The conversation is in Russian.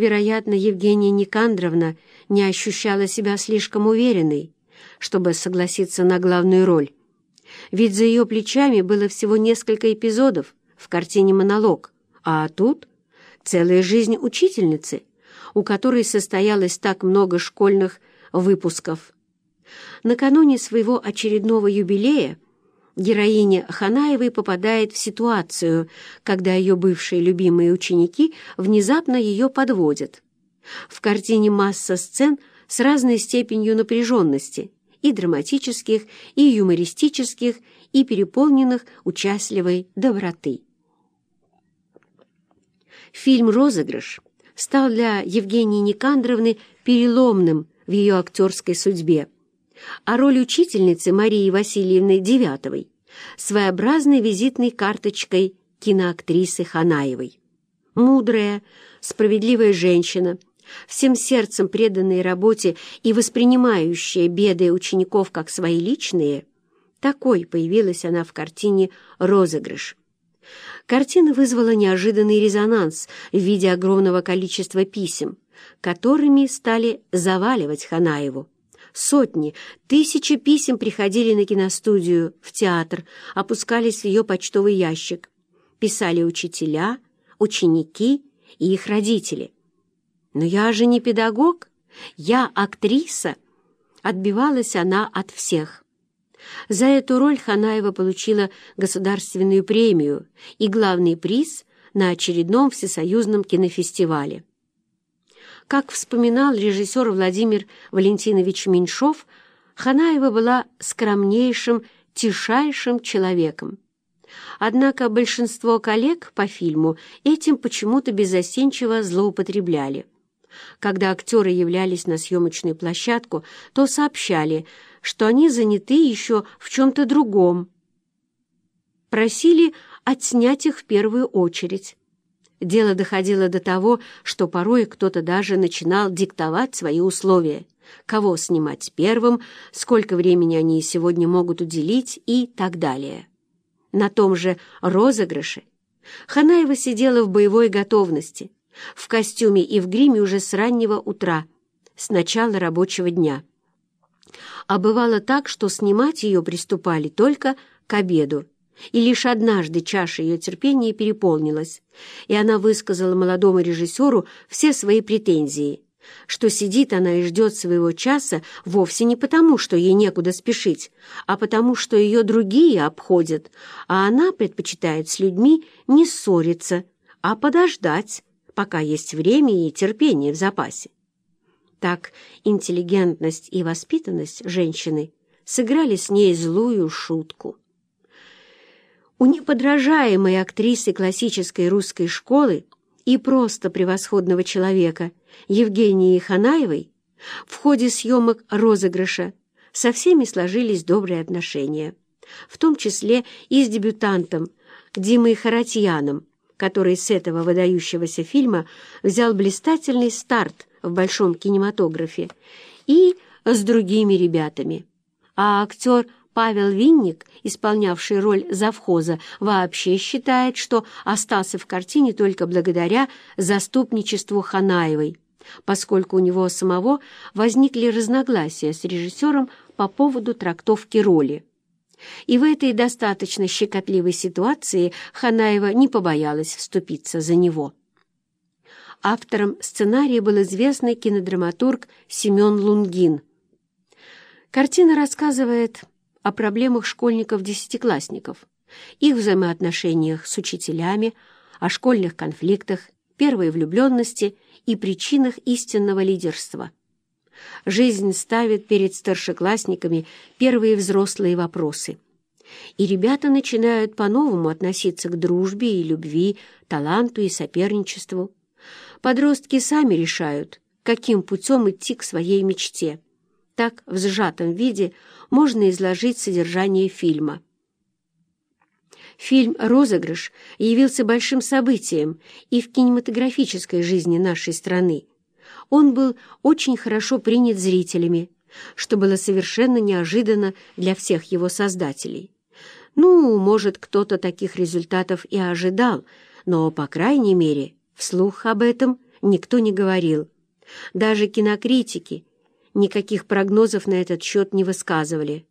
Вероятно, Евгения Никандровна не ощущала себя слишком уверенной, чтобы согласиться на главную роль. Ведь за ее плечами было всего несколько эпизодов в картине «Монолог», а тут целая жизнь учительницы, у которой состоялось так много школьных выпусков. Накануне своего очередного юбилея героиня Ханаевой попадает в ситуацию, когда ее бывшие любимые ученики внезапно ее подводят. В картине масса сцен с разной степенью напряженности, и драматических, и юмористических, и переполненных участливой доброты. Фильм «Розыгрыш» стал для Евгении Никандровны переломным в ее актерской судьбе а роль учительницы Марии Васильевны Девятовой — своеобразной визитной карточкой киноактрисы Ханаевой. Мудрая, справедливая женщина, всем сердцем преданная работе и воспринимающая беды учеников как свои личные, такой появилась она в картине «Розыгрыш». Картина вызвала неожиданный резонанс в виде огромного количества писем, которыми стали заваливать Ханаеву. Сотни, тысячи писем приходили на киностудию, в театр, опускались в ее почтовый ящик. Писали учителя, ученики и их родители. «Но я же не педагог, я актриса!» Отбивалась она от всех. За эту роль Ханаева получила государственную премию и главный приз на очередном всесоюзном кинофестивале. Как вспоминал режиссер Владимир Валентинович Меньшов, Ханаева была скромнейшим, тишайшим человеком. Однако большинство коллег по фильму этим почему-то безостенчиво злоупотребляли. Когда актеры являлись на съемочную площадку, то сообщали, что они заняты еще в чем-то другом. Просили отснять их в первую очередь. Дело доходило до того, что порой кто-то даже начинал диктовать свои условия, кого снимать первым, сколько времени они сегодня могут уделить и так далее. На том же розыгрыше Ханаева сидела в боевой готовности, в костюме и в гриме уже с раннего утра, с начала рабочего дня. А бывало так, что снимать ее приступали только к обеду, и лишь однажды чаша ее терпения переполнилась, и она высказала молодому режиссеру все свои претензии, что сидит она и ждет своего часа вовсе не потому, что ей некуда спешить, а потому, что ее другие обходят, а она предпочитает с людьми не ссориться, а подождать, пока есть время и терпение в запасе. Так интеллигентность и воспитанность женщины сыграли с ней злую шутку. У неподражаемой актрисы классической русской школы и просто превосходного человека Евгении Ханаевой в ходе съемок розыгрыша со всеми сложились добрые отношения, в том числе и с дебютантом Димой Харатьяном, который с этого выдающегося фильма взял блистательный старт в большом кинематографе, и с другими ребятами. А актер Павел Винник, исполнявший роль завхоза, вообще считает, что остался в картине только благодаря заступничеству Ханаевой, поскольку у него самого возникли разногласия с режиссером по поводу трактовки роли. И в этой достаточно щекотливой ситуации Ханаева не побоялась вступиться за него. Автором сценария был известный кинодраматург Семен Лунгин. Картина рассказывает о проблемах школьников-десятиклассников, их взаимоотношениях с учителями, о школьных конфликтах, первой влюбленности и причинах истинного лидерства. Жизнь ставит перед старшеклассниками первые взрослые вопросы. И ребята начинают по-новому относиться к дружбе и любви, таланту и соперничеству. Подростки сами решают, каким путем идти к своей мечте. Так, в сжатом виде, можно изложить содержание фильма. Фильм «Розыгрыш» явился большим событием и в кинематографической жизни нашей страны. Он был очень хорошо принят зрителями, что было совершенно неожиданно для всех его создателей. Ну, может, кто-то таких результатов и ожидал, но, по крайней мере, вслух об этом никто не говорил. Даже кинокритики никаких прогнозов на этот счет не высказывали.